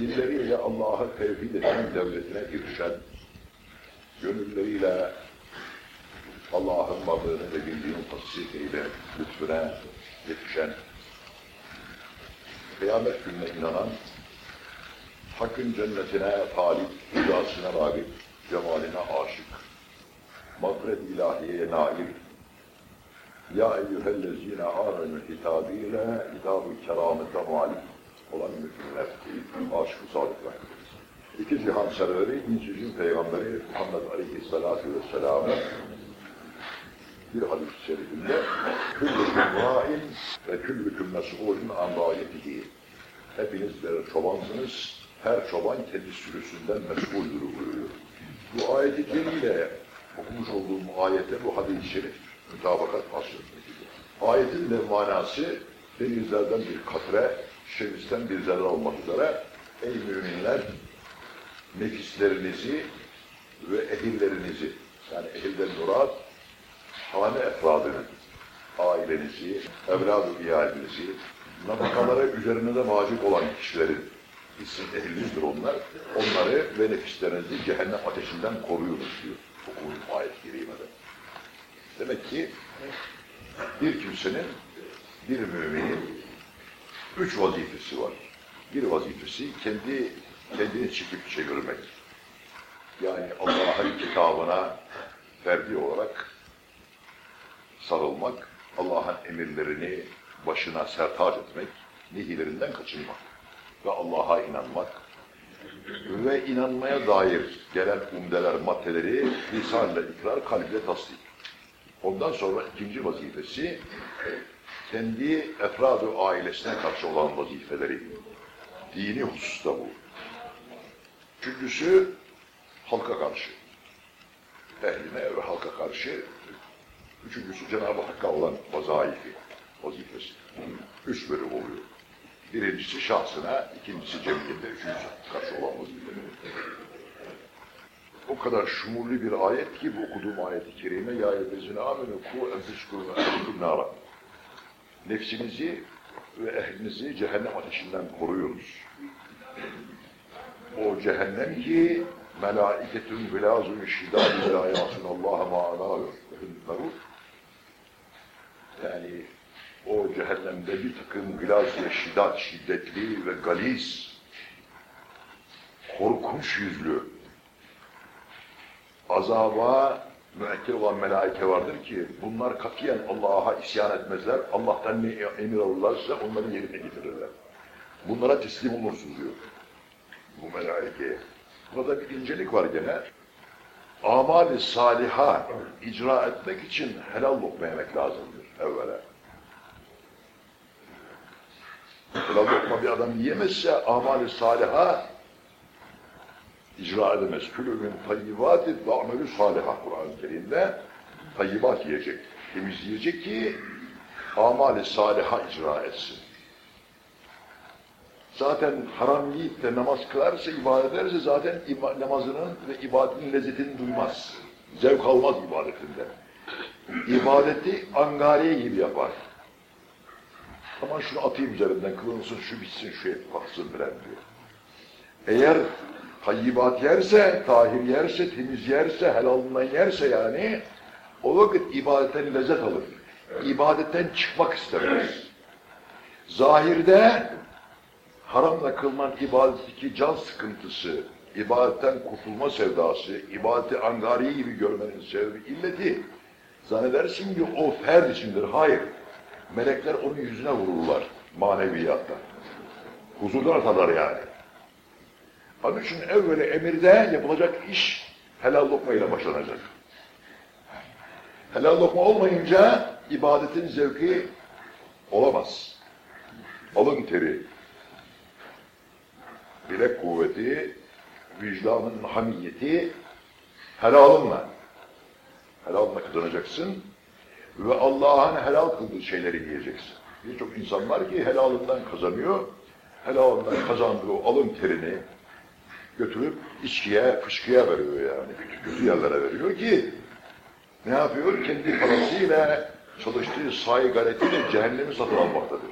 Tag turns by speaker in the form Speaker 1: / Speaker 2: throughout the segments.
Speaker 1: dilleriyle Allah'ı tevhid eden devletine girişen, gönülleriyle Allah'ın varlığını ve bildiğini tasdik ile lütfüne yetişen, kıyamet gününe inanan, hakkın cennetine talip, rızasına rağbip, cemaline aşık, mağfiret ilahiyeye nail, ya eyyühellezine amenü hitabıyla hitab-ı keramete muhalif olan müminler, aşık-ı sadıklar. İki cihan serveri, İncil'in peygamberi Muhammed Aleyhisselatü Vesselam'a bir hadis-i şerifinde küllüküm râin ve küllüküm mes'ulun an râyetihi. Hepiniz birer çobansınız, her çoban kendi sürüsünden mesuldür buyuruyor. Bu ayeti celiyle okumuş olduğum ayete bu hadis-i şerif mütabakat asıl. Ayetin de manası denizlerden bir katre, şemisten bir zerre olmak üzere ey müminler nefislerinizi ve ehillerinizi yani ehilden murat hane efradını, ailenizi, evlad-ı iyalinizi, nafakalara üzerine vacip olan kişilerin isim ehlinizdir onlar. Onları ve nefislerinizi cehennem ateşinden koruyunuz diyor. Okuyun ayet kerimede. Demek ki bir kimsenin, bir müminin üç vazifesi var. Bir vazifesi kendi kendini çekip çevirmek. Yani Allah'ın kitabına ferdi olarak sarılmak, Allah'ın emirlerini başına sertaç etmek, nehilerinden kaçınmak ve Allah'a inanmak ve inanmaya dair gelen umdeler, maddeleri lisanla ikrar, kalple tasdik. Ondan sonra ikinci vazifesi kendi efrad ailesine karşı olan vazifeleri. Dini hususta bu. Üçüncüsü halka karşı. Ehline ve halka karşı. Üçüncüsü Cenab-ı Hakk'a olan vazaifi, vazifesi. Üç bölüm oluyor. Birincisi şahsına, ikincisi cemiyete, üçüncüsü karşı olan vazifeleri. O kadar şumurlu bir ayet ki bu okuduğum ayet-i kerime ya eyyühellezine amenu ku enfusukum ve ehlikum nara. Nefsinizi ve ehlinizi cehennem ateşinden koruyunuz. O cehennem ki melaiketün gılazun şidâdü la yâsunallâhe ma'anâhu yani o cehennemde bir takım gılaz ve şiddet, şiddetli ve galiz, korkunç yüzlü, azaba müekkil olan melaike vardır ki bunlar katiyen Allah'a isyan etmezler. Allah'tan ne emir alırlarsa onları yerine getirirler. Bunlara teslim olursun diyor. Bu melaikeye. Burada bir incelik var gene. Amali saliha icra etmek için helal lokma yemek lazımdır evvela. Helal lokma bir adam yiyemezse amali saliha icra edemez. Külü min tayyibati ve amelü saliha Kur'an-ı Kerim'de tayyibat yiyecek, temiz yiyecek ki amali saliha icra etsin. Zaten haram yiyip de namaz kılarsa, ibadet ederse zaten namazının ve ibadetin lezzetini duymaz. Zevk almaz ibadetinde. İbadeti angariye gibi yapar. Ama şunu atayım üzerinden, kılınsın, şu bitsin, şu et kalksın bilen diyor. Eğer tayyibat yerse, tahir yerse, temiz yerse, helalından yerse yani, o vakit ibadetten lezzet alır. İbadetten çıkmak istemez. Zahirde haramla kılınan ibadetteki can sıkıntısı, ibadetten kurtulma sevdası, ibadeti angari gibi görmenin sebebi illeti, zannedersin ki o ferd içindir. Hayır. Melekler onun yüzüne vururlar maneviyatta. Huzurdan atarlar yani. Onun için evveli emirde yapılacak iş helal lokmayla başlanacak. Helal lokma olmayınca ibadetin zevki olamaz. Alın teri, bilek kuvveti, vicdanın hamiyeti helalınla. Helalınla kazanacaksın ve Allah'ın helal kıldığı şeyleri yiyeceksin. Birçok insan var ki helalından kazanıyor, helalından kazandığı alın terini götürüp içkiye, fışkıya veriyor yani. Kötü, yerlere veriyor ki ne yapıyor? Kendi parasıyla çalıştığı sahi gayretiyle cehennemi satın almaktadır.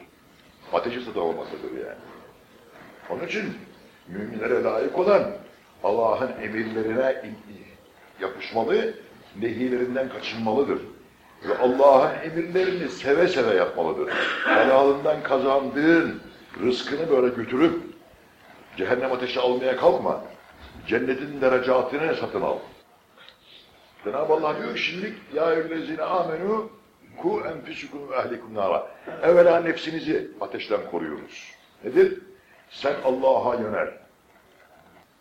Speaker 1: Ateşi satın almaktadır yani. Onun için müminlere layık olan Allah'ın emirlerine yapışmalı, nehirlerinden kaçınmalıdır. Ve Allah'ın emirlerini seve seve yapmalıdır. Helalından kazandığın rızkını böyle götürüp cehennem ateşi almaya kalkma. Cennetin derecatını satın al. Cenab-ı Allah diyor şimdilik ya eyyühellezine amenu ku enfüsükum ve ehlikum nara. Evvela nefsinizi ateşten koruyunuz. Nedir? Sen Allah'a yönel.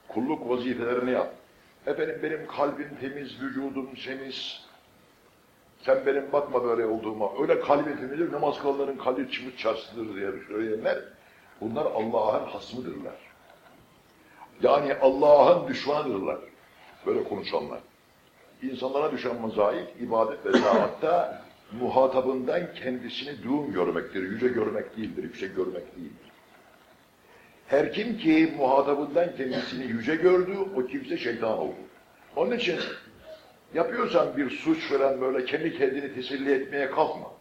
Speaker 1: Kulluk vazifelerini yap. Efendim benim kalbim temiz, vücudum temiz. Sen benim bakma böyle olduğuma. Öyle kalbi temizdir, namaz kılanların kalbi çıkmış çarşıdır diye söyleyenler. Bunlar Allah'ın hasmıdırlar. Yani Allah'ın düşmanıdırlar. Böyle konuşanlar. İnsanlara düşen mozaik, ibadet ve taatta muhatabından kendisini dûm görmektir, yüce görmek değildir, yüksek görmek değildir. Her kim ki muhatabından kendisini yüce gördü, o kimse şeytan oldu. Onun için yapıyorsan bir suç falan böyle kendi kendini teselli etmeye kalkma.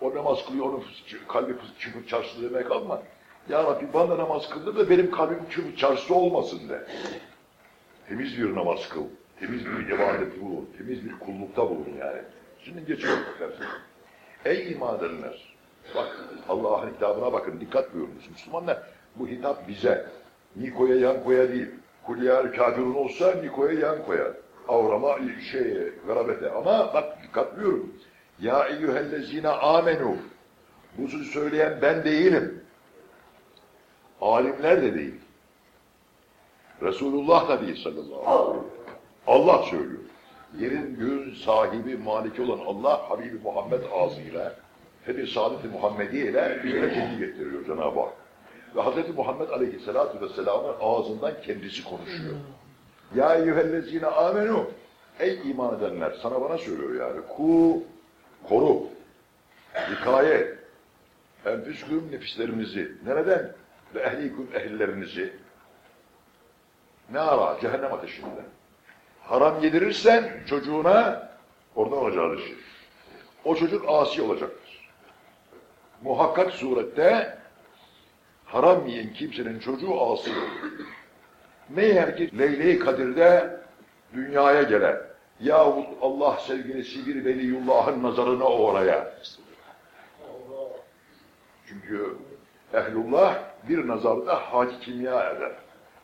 Speaker 1: O namaz kılıyor, onun kalbi çarşısı demeye kalkma. Ya Rabbi bana namaz kıldı da benim kalbim çıkıp çarşısı olmasın de. Temiz bir namaz kıl, temiz bir ibadet bulun, temiz bir kullukta bulun yani. Şimdi geçiyor bakarsın. Ey iman! Bak Allah'ın hitabına bakın, dikkat buyurunuz Müslümanlar. Bu hitap bize. Niko'ya yan koya değil. Kulyar kafirun olsa Niko'ya yan koyar. Avrama şey, garabete. Ama bak dikkat buyurun. Ya eyyühellezine amenu. Bu sözü söyleyen ben değilim. Alimler de değil. Resulullah da değil sallallahu aleyhi ve sellem. Allah söylüyor. Yerin göğün sahibi, maliki olan Allah Habibi Muhammed ağzıyla Fethi Saadet-i Muhammediye ile bizlere kendi getiriyor Cenab-ı Hak. Ve Hz. Muhammed Aleyhisselatü Vesselam'ın ağzından kendisi konuşuyor. Ya eyyühellezine amenu Ey iman edenler sana bana söylüyor yani. Ku, koru, hikaye, enfüsküm nefislerinizi. Nereden? Ve ehliküm ehillerinizi. Ne ara? Cehennem ateşinden. Haram yedirirsen çocuğuna oradan olacağı işi. O çocuk asi olacaktır. Muhakkak surette haram yiyen kimsenin çocuğu asi olur. Meğer ki Leyle-i Kadir'de dünyaya gelen yahut Allah sevgilisi bir veliyullahın nazarına oraya. Çünkü ehlullah bir nazarda hac kimya eder.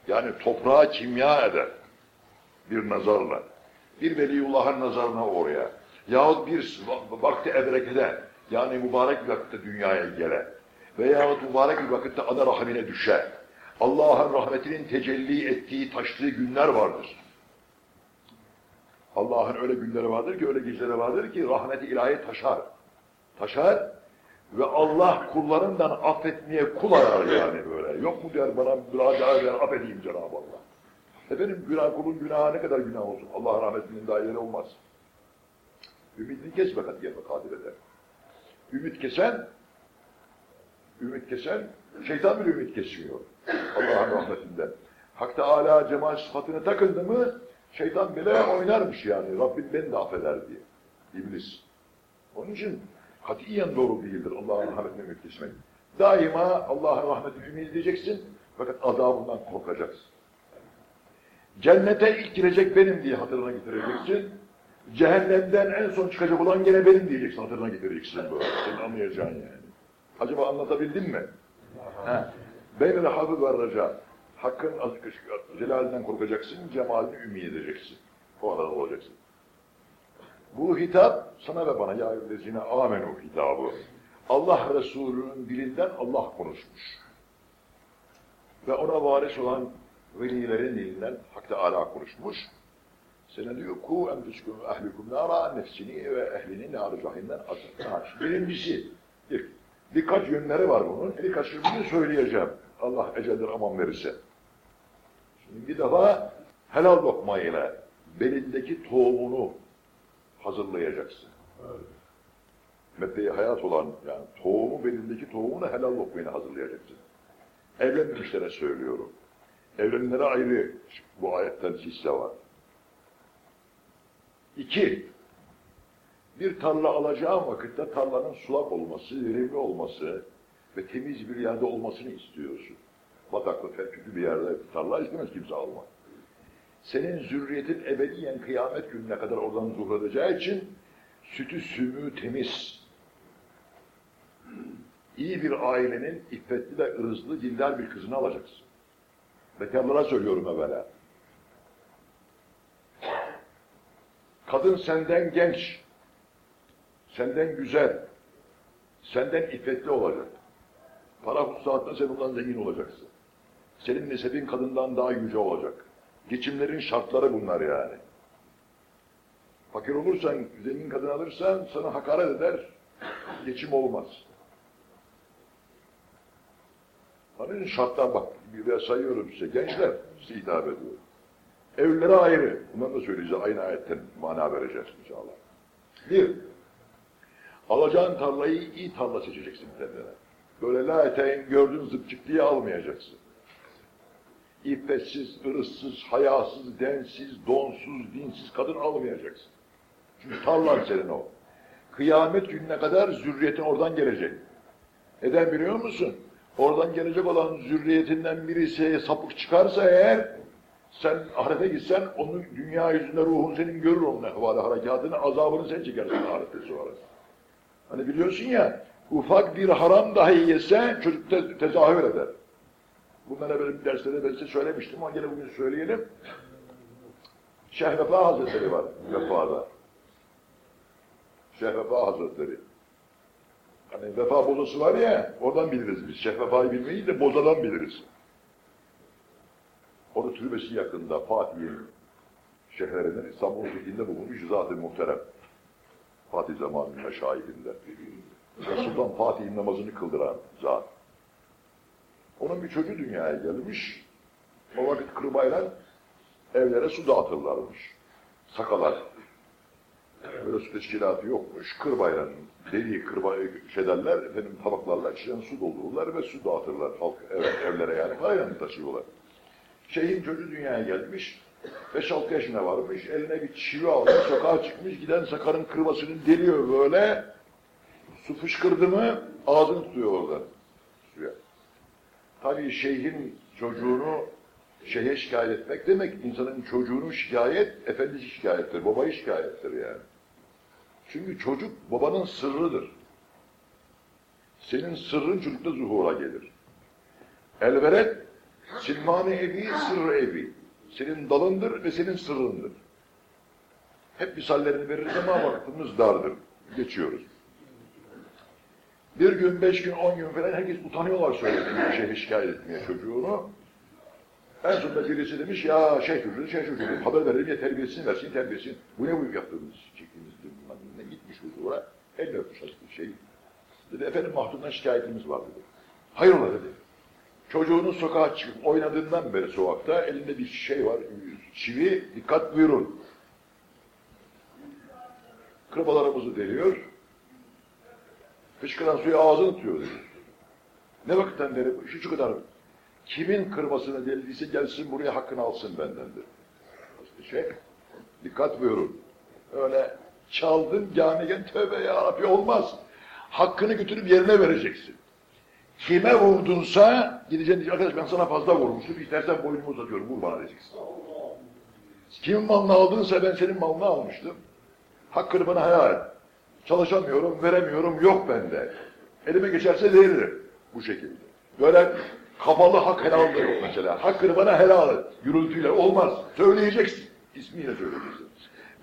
Speaker 1: Yani toprağa kimya eder. Bir nazarla. Bir veliyullahın nazarına oraya. Yahut bir vakti edrekede yani mübarek bir vakitte dünyaya gele veyahut mübarek bir vakitte ana rahmine düşer. Allah'ın rahmetinin tecelli ettiği, taştığı günler vardır. Allah'ın öyle günleri vardır ki, öyle geceleri vardır ki rahmeti ilahi taşar. Taşar ve Allah kullarından affetmeye kul arar yani böyle. Yok mu der bana müracaat eder, affedeyim Cenab-ı Allah. Efendim günah kulun günahı ne kadar günah olsun. Allah rahmetinin daireli olmaz. Ümidini kesme katiyen kadir eder. Ümit kesen, ümit kesen, şeytan bile ümit kesmiyor. Allah'ın rahmetinden. Hak Teala cemal sıfatını takıldı mı, şeytan bile oynarmış yani. Rabbim beni de affeder diye. İblis. Onun için katiyen doğru değildir Allah'ın rahmetine ümit. Daima Allah'ın rahmetini ümit edeceksin, fakat azabından korkacaksın. Cennete ilk girecek benim diye hatırına getireceksin. Cehennemden en son çıkacak olan gene benim diyeceksin, hatırına getireceksin böyle. Senin anlayacaksın yani. Acaba anlatabildim mi? Beynel hafız ve raca. Hakkın celalinden korkacaksın, cemalini ümit edeceksin. O arada olacaksın. Bu hitap sana ve bana ya eyyühellezine amenu hitabı. Allah Resulü'nün dilinden Allah konuşmuş. Ve ona varis olan velilerin dilinden Hak Teala konuşmuş. Sana diyor ku enfüsküm ehlikum nara nefsini ve ehlini nar-ı cahimden. Birincisi, bir, birkaç yönleri var bunun. Birkaç yönünü söyleyeceğim. Allah eceldir aman verirse. Şimdi bir defa helal lokma ile belindeki tohumunu hazırlayacaksın. Medde-i hayat olan yani tohumu belindeki tohumunu helal lokmayla hazırlayacaksın. Evlenmişlere söylüyorum. Evlenenlere ayrı bu ayetten hisse var. İki, bir tarla alacağın vakitte tarlanın sulak olması, verimli olması ve temiz bir yerde olmasını istiyorsun. bataklı, kötü bir yerde tarla istemez kimse almak. Senin zürriyetin ebediyen kıyamet gününe kadar oradan zuhredeceği için sütü sümü temiz. İyi bir ailenin iffetli ve ırzlı, dindar bir kızını alacaksın. Bekarlara söylüyorum evvela. Kadın senden genç, senden güzel, senden iffetli olacak. Para hususatında sen ondan zengin olacaksın. Senin nesebin kadından daha yüce olacak. Geçimlerin şartları bunlar yani. Fakir olursan, zengin kadın alırsan sana hakaret eder, geçim olmaz. Hani şartlar bak, bir sayıyorum size. Gençler size hitap ediyor. Evlere ayrı. Bunları da söyleyeceğiz. Aynı ayetten mana vereceğiz inşallah. Bir, alacağın tarlayı iyi tarla seçeceksin kendine. Böyle la eteğin gördüğün zıpçık diye almayacaksın. İffetsiz, ırıssız, hayasız, densiz, donsuz, dinsiz kadın almayacaksın. Çünkü tarlan senin o. Kıyamet gününe kadar zürriyetin oradan gelecek. Neden biliyor musun? Oradan gelecek olan zürriyetinden birisi sapık çıkarsa eğer sen ahirete gitsen onun dünya yüzünde ruhun senin görür onun ehvali harekatını, azabını sen çekersin ahirette sonra. Hani biliyorsun ya, ufak bir haram dahi yese çocuk te tezahür eder. Bunlara benim derslerde ben size söylemiştim ama gene bugün söyleyelim. Şeyh Hazretleri var Vefa'da. Şeyh Vefa Hazretleri. Hani vefa bozası var ya, oradan biliriz biz. Şeyh Vefa'yı bilmeyi de bozadan biliriz. Onun türbesi yakında Fatih'in şehirlerinin İstanbul fethinde bulunmuş zat-ı muhterem. Fatih zamanının şahidinde. Ve Sultan Fatih'in namazını kıldıran zat. Onun bir çocuğu dünyaya gelmiş. O vakit kırbayla evlere su dağıtırlarmış. Sakalar. Böyle su teşkilatı yokmuş. Kırbayla deli kırbay şey derler, efendim tabaklarla içine su doldururlar ve su dağıtırlar halk evet, evlere yani parayla taşıyorlar. Şeyhin çocuğu dünyaya gelmiş, 5-6 yaşına varmış, eline bir çivi almış, sokağa çıkmış, giden sakarın kırmasını deliyor böyle, su fışkırdı mı ağzını tutuyor orada. Tabii şeyhin çocuğunu şeye şikayet etmek demek, insanın çocuğunu şikayet, efendisi şikayettir, babayı şikayettir yani. Çünkü çocuk babanın sırrıdır. Senin sırrın çocukta zuhura gelir. Elveret, silmani evi, sırrı evi. Senin dalındır ve senin sırrındır. Hep misallerini veririz ama vaktimiz dardır. Geçiyoruz. Bir gün, beş gün, on gün falan herkes utanıyorlar söylediğin bir şey şikayet etmeye çocuğunu. En sonunda birisi demiş ya şey çocuğu, şey çocuğu haber verelim ya terbiyesini versin, terbiyesini. Bu ne bu yaptığımız, çektiğimiz ne gitmiş huzura, elle öpmüş şey. Dedi efendim mahdumdan şikayetimiz var dedi. Hayrola dedi. Çocuğunun sokağa çıkıp oynadığından beri sokakta elinde bir şey var, çivi, dikkat buyurun. Kırbalarımızı deliyor, fışkıran suyu ağzını tutuyor dedi. Ne vakitten beri şu şu kadar kimin kırmasını deldiyse gelsin buraya hakkını alsın benden dedi. İşte şey, dikkat buyurun. Öyle çaldın camigen tövbe ya Rabbi olmaz. Hakkını götürüp yerine vereceksin. Kime vurdunsa gideceksin diyeceksin arkadaş ben sana fazla vurmuştum istersen boynumu uzatıyorum vur bana diyeceksin. Kimin malını aldınsa ben senin malını almıştım. Hakkını bana helal et. Çalışamıyorum, veremiyorum, yok bende. Elime geçerse veririm. Bu şekilde. Böyle kapalı hak helal da yok mesela. Hakkını bana helal et. Gürültüyle olmaz. Söyleyeceksin. İsmiyle söyleyeceksin.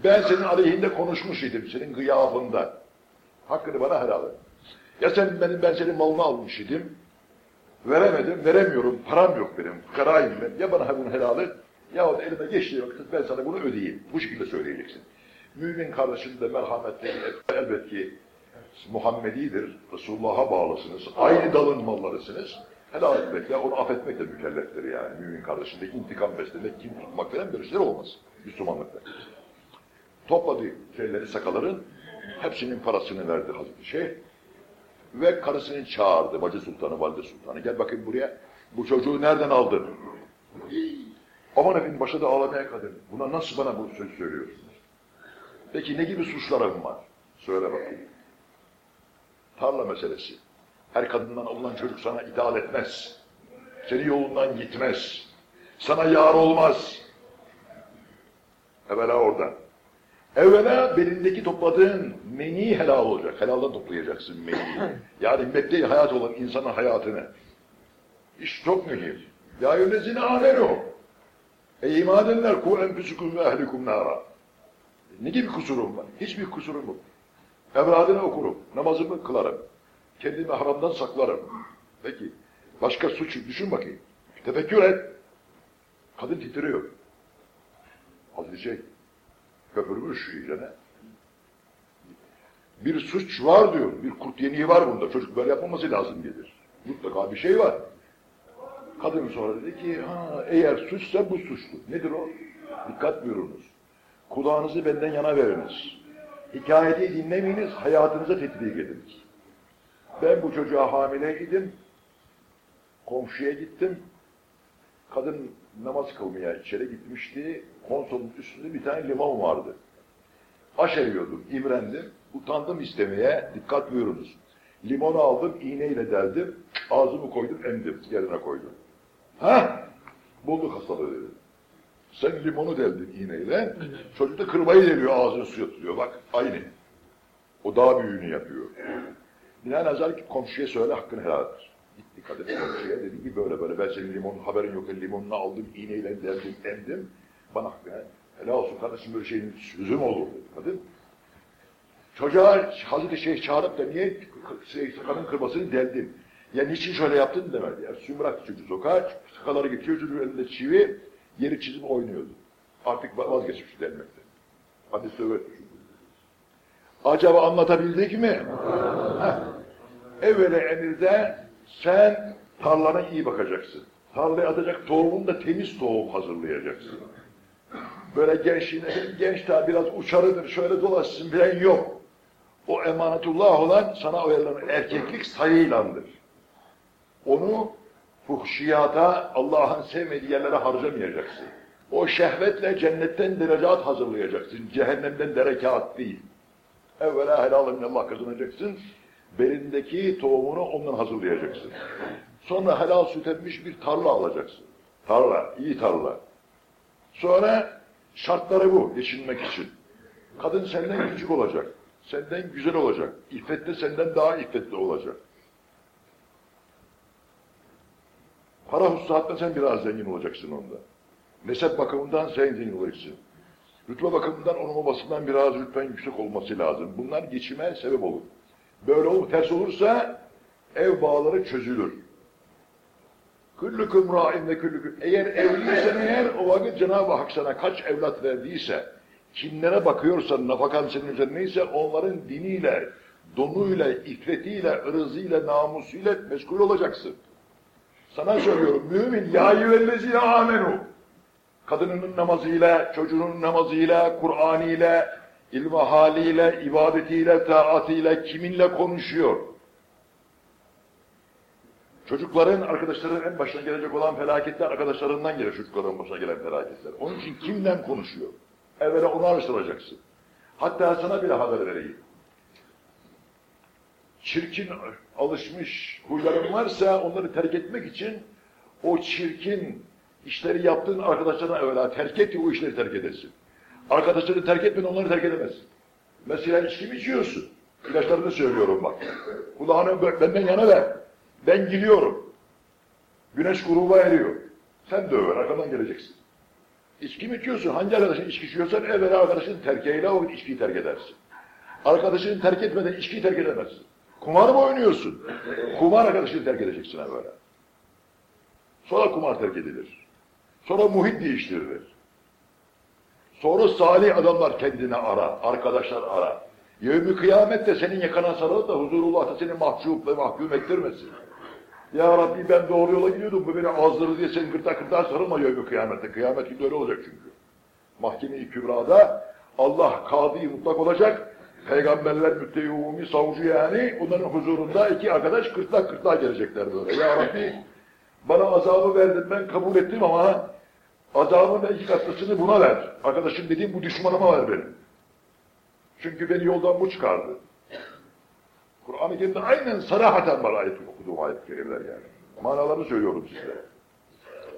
Speaker 1: Ben senin aleyhinde konuşmuş idim, senin gıyabında. Hakkını bana helal et. Ya sen benim, ben senin malını almış idim, veremedim, veremiyorum, param yok benim, fukarayım ben. Ya bana bunu helal et, yahut elime geçtiği vakit ben sana bunu ödeyeyim. Bu şekilde söyleyeceksin. Mümin kardeşin de merhametli, elbet ki Muhammedidir, Resulullah'a bağlısınız, aynı dalın mallarısınız. Helal etmekle, onu affetmekle mükelleftir yani. Mümin kardeşinde intikam beslemek, kim tutmak falan böyle şeyler olmaz. Müslümanlıkta. Topladı şeyleri, sakaların, hepsinin parasını verdi Hazreti Şeyh. Ve karısını çağırdı, Bacı Sultanı, Valide Sultanı. Gel bakayım buraya, bu çocuğu nereden aldın? Aman efendim başladı ağlamaya kadın. Buna nasıl bana bu söz söylüyorsunuz? Peki ne gibi suçlarım var? Söyle bakayım. Tarla meselesi. Her kadından olan çocuk sana itaat etmez. Seni yolundan gitmez. Sana yar olmaz. Evvela oradan. Evvela belindeki topladığın meni helal olacak. Helaldan toplayacaksın meni. Yani medde hayat olan insanın hayatını. İş çok mühim. Ya yönezine amenu. Ey iman edenler ku enfüsüküm ve ehlikum nara. Ne gibi kusurum var? Hiçbir kusurum yok. Evladını okurum, namazımı kılarım. Kendimi haramdan saklarım. Peki, başka suç düşün bakayım. Tefekkür et. Kadın titriyor. Şey, köpürmüş iyicene. Bir suç var diyor, bir kurt yeniği var bunda. Çocuk böyle yapmaması lazım gelir. Mutlaka bir şey var. Kadın sonra dedi ki, ha, eğer suçsa bu suçlu. Nedir o? Dikkat buyurunuz. Kulağınızı benden yana veriniz. Hikayeti dinlemeyiniz, hayatınıza tetbik ediniz. Ben bu çocuğa hamileydim, komşuya gittim, kadın namaz kılmaya içeri gitmişti, konsolun üstünde bir tane limon vardı. Aşeriyordum, imrendim, utandım istemeye, dikkat buyurunuz. Limonu aldım, iğneyle deldim, ağzımı koydum, emdim, yerine koydum. Ha? Bulduk hastalığı dedim. Sen limonu deldin iğneyle, çocuk da kırmayı deliyor, ağzını suya tutuyor. Bak, aynı. O daha büyüğünü yapıyor. Binaenaleyh ki komşuya söyle hakkını helal et. Gitti kadın komşuya dedi ki böyle böyle ben senin limonun haberin yok limonunu aldım iğneyle deldim emdim. Bana hakkını helal olsun kardeşim böyle şeyin sözü mü olur dedi kadın. Çocuğa Hazreti Şeyh çağırıp da niye kadın kırmasını deldin? Ya niçin şöyle yaptın demedi. Ya bıraktı çocuğu sokağa, sakaları geçiyor çocuğun elinde çivi, yeri çizip oynuyordu. Artık vazgeçmiş delmekten. Annesi öğretmiş. Acaba anlatabildik mi? Evvela emirde sen tarlana iyi bakacaksın. Tarlaya atacak tohumun da temiz tohum hazırlayacaksın. Böyle gençliğine, genç daha biraz uçarıdır, şöyle dolaşsın bilen yok. O emanetullah olan sana verilen erkeklik sayıylandır. Onu fuhşiyata, Allah'ın sevmediği yerlere harcamayacaksın. O şehvetle cennetten derecat hazırlayacaksın. Cehennemden derekat değil. Evvela helal Allah kazanacaksın. Belindeki tohumunu ondan hazırlayacaksın. Sonra helal süt emmiş bir tarla alacaksın. Tarla, iyi tarla. Sonra şartları bu, geçinmek için. Kadın senden küçük olacak. Senden güzel olacak. İffette senden daha iffetli olacak. Para hususatta sen biraz zengin olacaksın onda. Nesep bakımından sen zengin olacaksın. Rütbe bakımından onun babasından biraz rütben yüksek olması lazım. Bunlar geçime sebep olur. Böyle olur, ters olursa ev bağları çözülür. Küllüküm râin ve küllüküm. Eğer evliysen eğer o vakit Cenab-ı Hak sana kaç evlat verdiyse, kimlere bakıyorsan nafakan senin üzerineyse onların diniyle, donuyla, iffetiyle, ırzıyla, namusuyla meşgul olacaksın. Sana söylüyorum mümin ya yüvellezine amenu. Kadınının namazıyla, çocuğunun namazıyla, Kur'an ile, ilmi haliyle, ibadetiyle, taatiyle kiminle konuşuyor? Çocukların, arkadaşların en başına gelecek olan felaketler arkadaşlarından gelir çocukların başına gelen felaketler. Onun için kimden konuşuyor? Evvela onu araştıracaksın. Hatta sana bir haber vereyim. Çirkin, alışmış huyların varsa onları terk etmek için o çirkin işleri yaptığın arkadaşlarına evvela terk et ki o işleri terk edesin. Arkadaşları terk etmen onları terk edemezsin. Mesela içki mi içiyorsun? İlaçlarını söylüyorum bak. Kulağını benden yana ver. Ben gidiyorum. Güneş gruba eriyor. Sen de över, arkadan geleceksin. İçki mi içiyorsun? Hangi arkadaşın içki içiyorsan evvela arkadaşın terk eyle o içkiyi terk edersin. Arkadaşını terk etmeden içkiyi terk edemezsin. Kumar mı oynuyorsun? Kumar arkadaşını terk edeceksin evvela. Sonra kumar terk edilir. Sonra muhit değiştirilir. Sonra salih adamlar kendine ara, arkadaşlar ara. Yevmi kıyamette senin yakana sarılıp da huzurullah'ta seni mahcup ve mahkum ettirmesin. Ya Rabbi ben doğru yola gidiyordum, bu beni azdırdı diye sen gırta gırta sarılma yevmi kıyamette. Kıyamet günü öyle olacak çünkü. Mahkeme-i Kübra'da Allah kadı mutlak olacak. Peygamberler müttehumumi savcı yani onların huzurunda iki arkadaş kırtlak kırtlak gelecekler böyle. Ya Rabbi bana azabı verdin ben kabul ettim ama azabın da iki katlısını buna ver. Arkadaşım dediğim bu düşmanıma ver benim. Çünkü beni yoldan bu çıkardı. Kur'an-ı Kerim'de aynen sarahaten var ayet okuduğum ayet-i kerimeler yani. Manalarını söylüyorum size.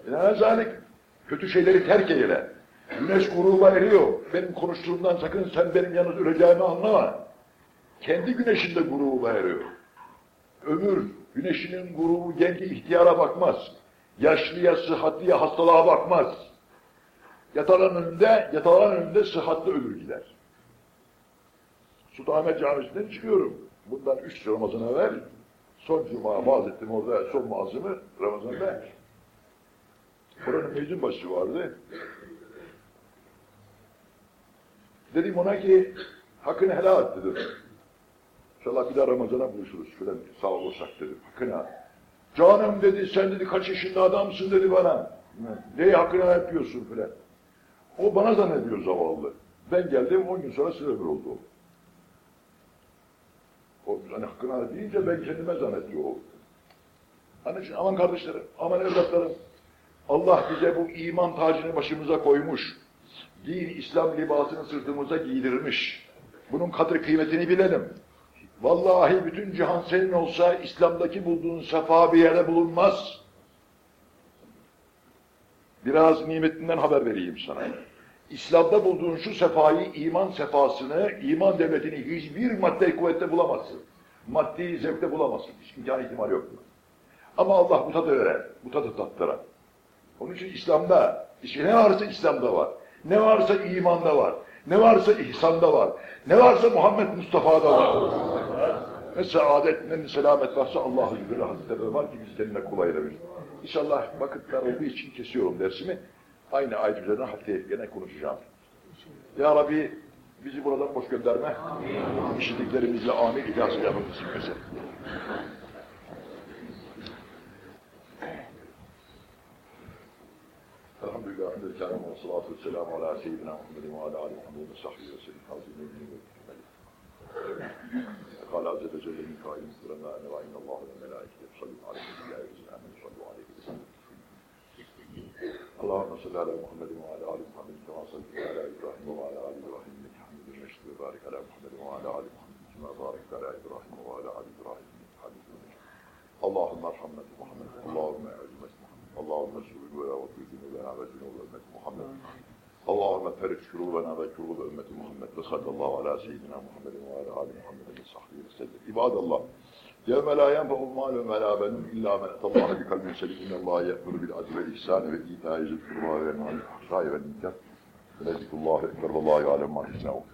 Speaker 1: Binaenaleyh kötü şeyleri terk eyle. Güneş gruba eriyor. Benim konuştuğumdan sakın sen benim yalnız öleceğimi anlama. Kendi güneşinde gruba eriyor. Ömür, güneşinin grubu genci ihtiyara bakmaz. Yaşlıya, sıhhatliye, hastalığa bakmaz. Yatalan önünde, yatalan önünde sıhhatli ölür gider. Sultanahmet Camisi'nden çıkıyorum. Bundan üç Ramazan evvel son cuma vaaz ettim orada son vaazımı Ramazan'da. Oranın mezun başı vardı. Dedim ona ki hakkını helal et dedim. İnşallah bir daha Ramazan'a buluşuruz filan sağ olursak dedim. Hakkını Canım dedi sen dedi kaç yaşında adamsın dedi bana. Neyi hakkını helal yapıyorsun filan. O bana zannediyor zavallı. Ben geldim 10 gün sonra sınır oldu o. Hani hakkını helal deyince ben kendime zannediyor o. Onun için aman kardeşlerim, aman evlatlarım. Allah bize bu iman tacını başımıza koymuş. Din, İslam libasını sırtımıza giydirmiş. Bunun kadir kıymetini bilelim. Vallahi bütün cihan senin olsa İslam'daki bulduğun sefa bir yerde bulunmaz. Biraz nimetinden haber vereyim sana. İslam'da bulduğun şu sefayı, iman sefasını, iman devletini hiçbir madde kuvvette bulamazsın. Maddi zevkte bulamazsın. Hiç imkan ihtimal yok. Ama Allah bu tadı veren, bu tadı tattıran. Onun için İslam'da, işte ne varsa İslam'da var. Ne varsa imanda var. Ne varsa ihsanda var. Ne varsa Muhammed Mustafa'da var. Ne saadet ne selamet varsa Allah'ın Zülü Hazretleri var ki biz kendine kolay edebilir. İnşallah vakitler olduğu için kesiyorum dersimi. Aynı ayet üzerine haftaya gene konuşacağım. Ya Rabbi bizi buradan boş gönderme. İşittiklerimizle amin ilahsı yapımızı göster. Salatu ve selamu ala seyyidina Muhammedin ve ala ali Muhammedin ve sahbihi ve sellem hazine قال عز وجل من قائل مثلنا أن وإن الله والملائكة يصلون على النبي يا أيها الذين صلوا عليه وسلموا اللهم صل على محمد وعلى آل محمد كما صليت على إبراهيم وعلى آل إبراهيم إنك حميد مجيد. وبارك على محمد وعلى آل محمد كما باركت على إبراهيم وعلى آل إبراهيم إنك حميد مجيد. اللهم ارحمنا محمد اللهم اعز. محمد اللهم اشف ذنوبنا واغفر ذنوبنا وذنوب أمة محمد. اللهم فرج كروبنا وكروب أمة محمد. وصلى الله على سيدنا محمد وعلى آل محمد وصحبه وسلم. عباد الله يوم لا ينفع مال ولا بنون إلا من أتى الله بقلب سليم. إن الله يأمر بالعدل والإحسان وإيتاء ذي القربى وينهى عن الفحشاء والمنكر. الله أكبر والله يعلم ما تصنعون.